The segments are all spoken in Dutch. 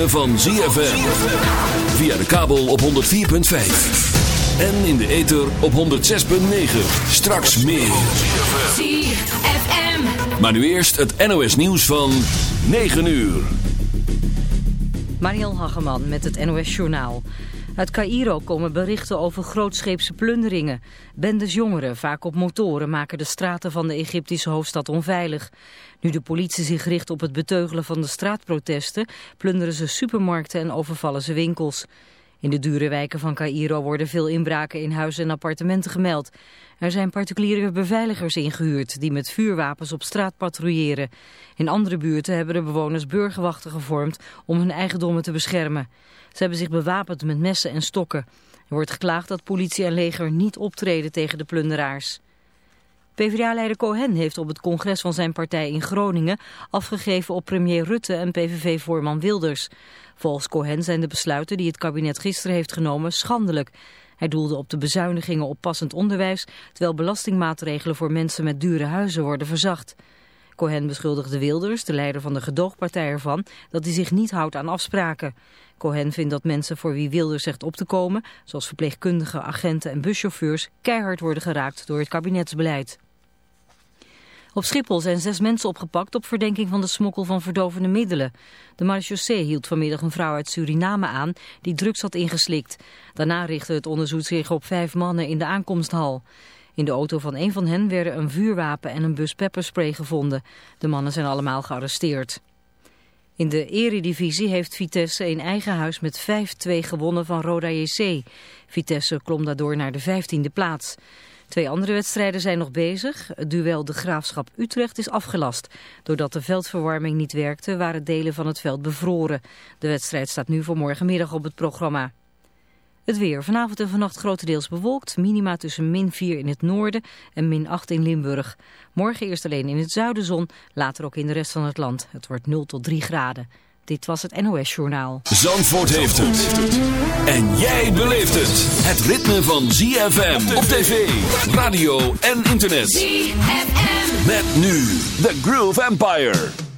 ritme van ZFM. Via de kabel op 104.5. En in de ether op 106.9. Straks meer. ZFM. Maar nu eerst het NOS nieuws van 9 uur. Mariel Hageman met het NOS Journaal. Uit Cairo komen berichten over grootscheepse plunderingen. Bendes jongeren, vaak op motoren, maken de straten van de Egyptische hoofdstad onveilig. Nu de politie zich richt op het beteugelen van de straatprotesten... plunderen ze supermarkten en overvallen ze winkels. In de dure wijken van Cairo worden veel inbraken in huizen en appartementen gemeld. Er zijn particuliere beveiligers ingehuurd die met vuurwapens op straat patrouilleren. In andere buurten hebben de bewoners burgerwachten gevormd om hun eigendommen te beschermen. Ze hebben zich bewapend met messen en stokken. Er wordt geklaagd dat politie en leger niet optreden tegen de plunderaars. PvdA-leider Cohen heeft op het congres van zijn partij in Groningen afgegeven op premier Rutte en PVV-voorman Wilders. Volgens Cohen zijn de besluiten die het kabinet gisteren heeft genomen schandelijk. Hij doelde op de bezuinigingen op passend onderwijs, terwijl belastingmaatregelen voor mensen met dure huizen worden verzacht. Cohen beschuldigde Wilders, de leider van de gedoogpartij ervan, dat hij zich niet houdt aan afspraken. Cohen vindt dat mensen voor wie Wilders zegt op te komen, zoals verpleegkundigen, agenten en buschauffeurs, keihard worden geraakt door het kabinetsbeleid. Op Schiphol zijn zes mensen opgepakt op verdenking van de smokkel van verdovende middelen. De marechaussee hield vanmiddag een vrouw uit Suriname aan die drugs had ingeslikt. Daarna richtte het onderzoek zich op vijf mannen in de aankomsthal. In de auto van een van hen werden een vuurwapen en een bus pepperspray gevonden. De mannen zijn allemaal gearresteerd. In de eredivisie heeft Vitesse in eigen huis met 5-2 gewonnen van Roda JC. Vitesse klom daardoor naar de 15e plaats. Twee andere wedstrijden zijn nog bezig. Het duel de Graafschap Utrecht is afgelast. Doordat de veldverwarming niet werkte waren delen van het veld bevroren. De wedstrijd staat nu voor morgenmiddag op het programma. Het weer. Vanavond en vannacht grotendeels bewolkt. Minima tussen min 4 in het noorden en min 8 in Limburg. Morgen eerst alleen in het zuiden zon, later ook in de rest van het land. Het wordt 0 tot 3 graden. Dit was het NOS Journaal. Zandvoort heeft het. En jij beleeft het. Het ritme van ZFM op tv, radio en internet. ZFM. Met nu The Groove Empire.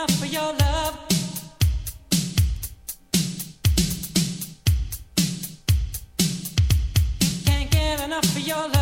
enough for your love. Can't get enough for your love.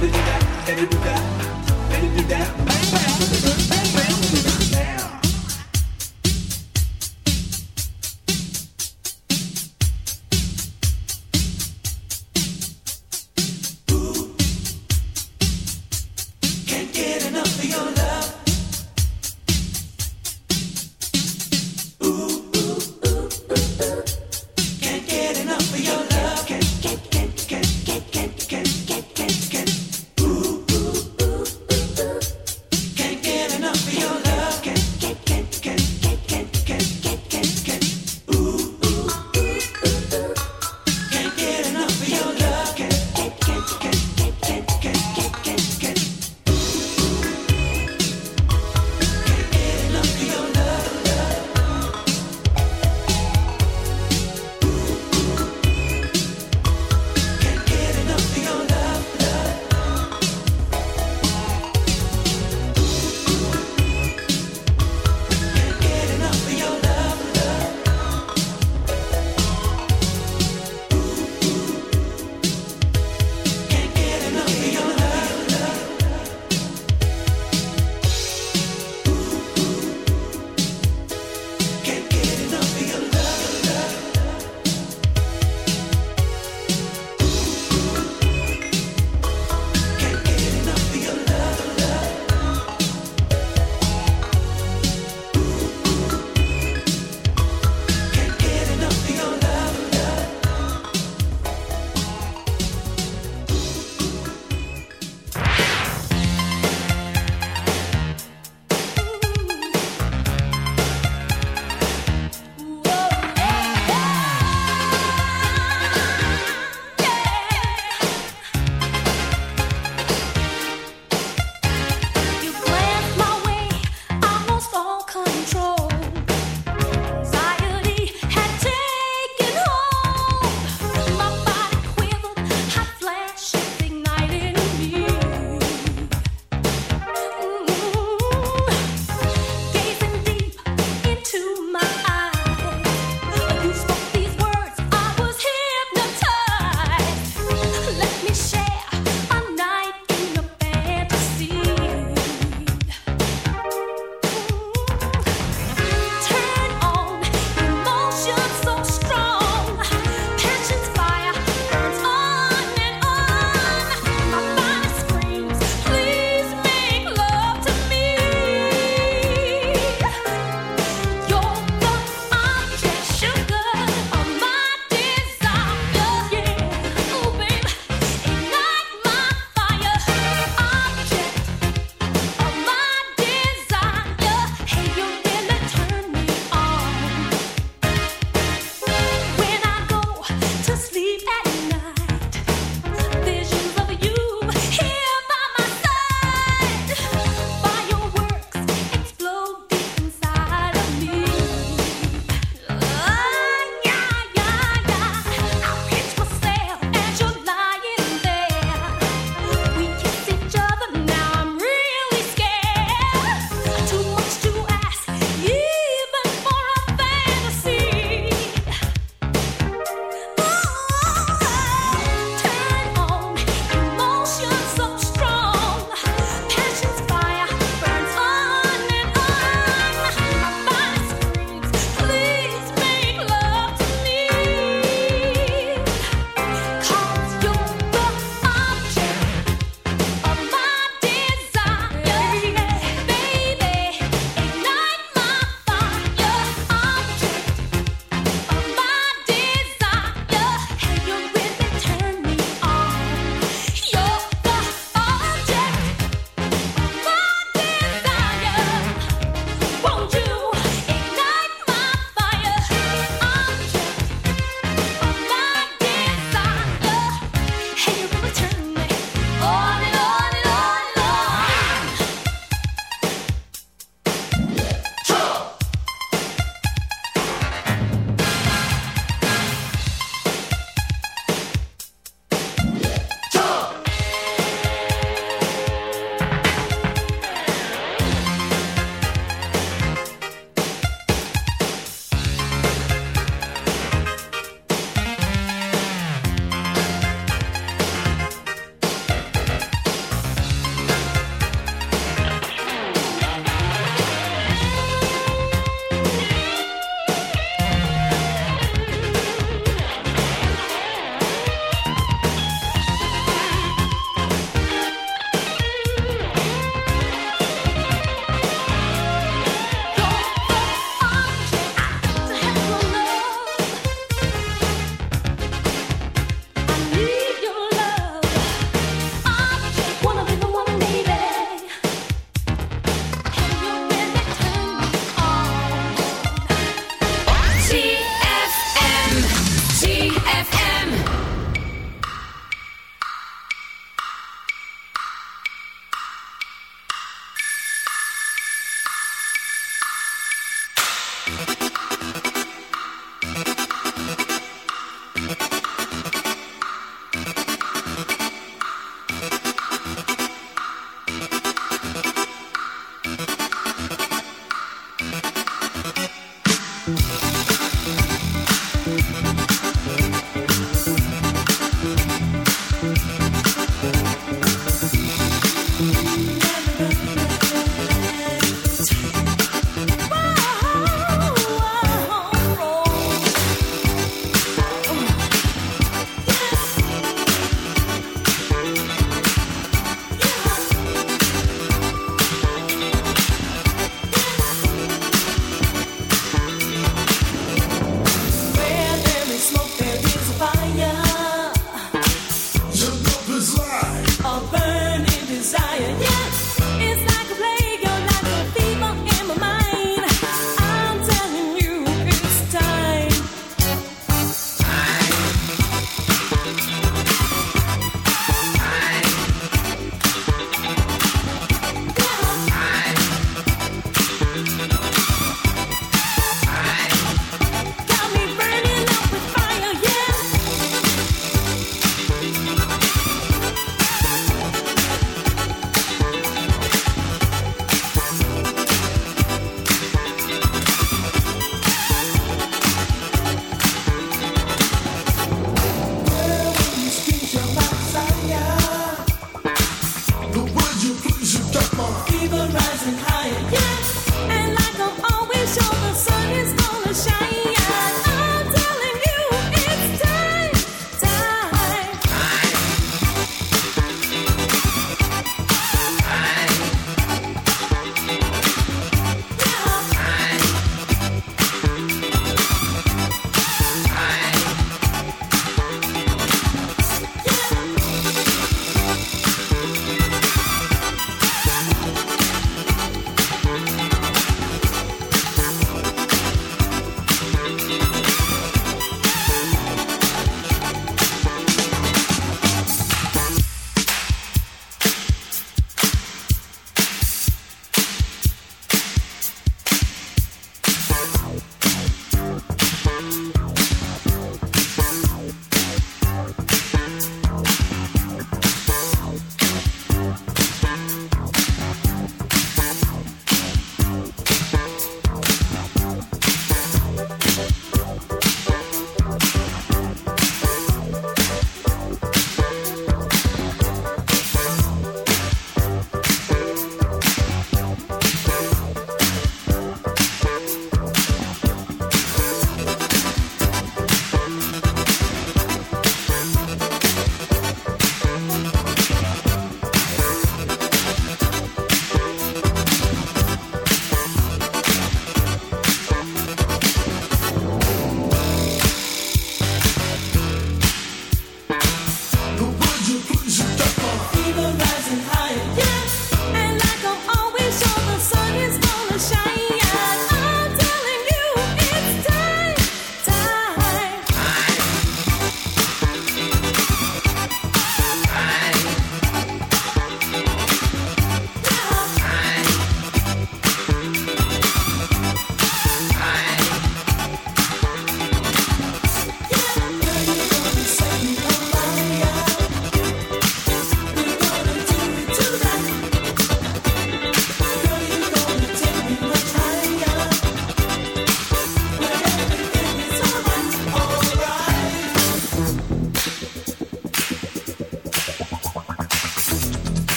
Everybody, everybody.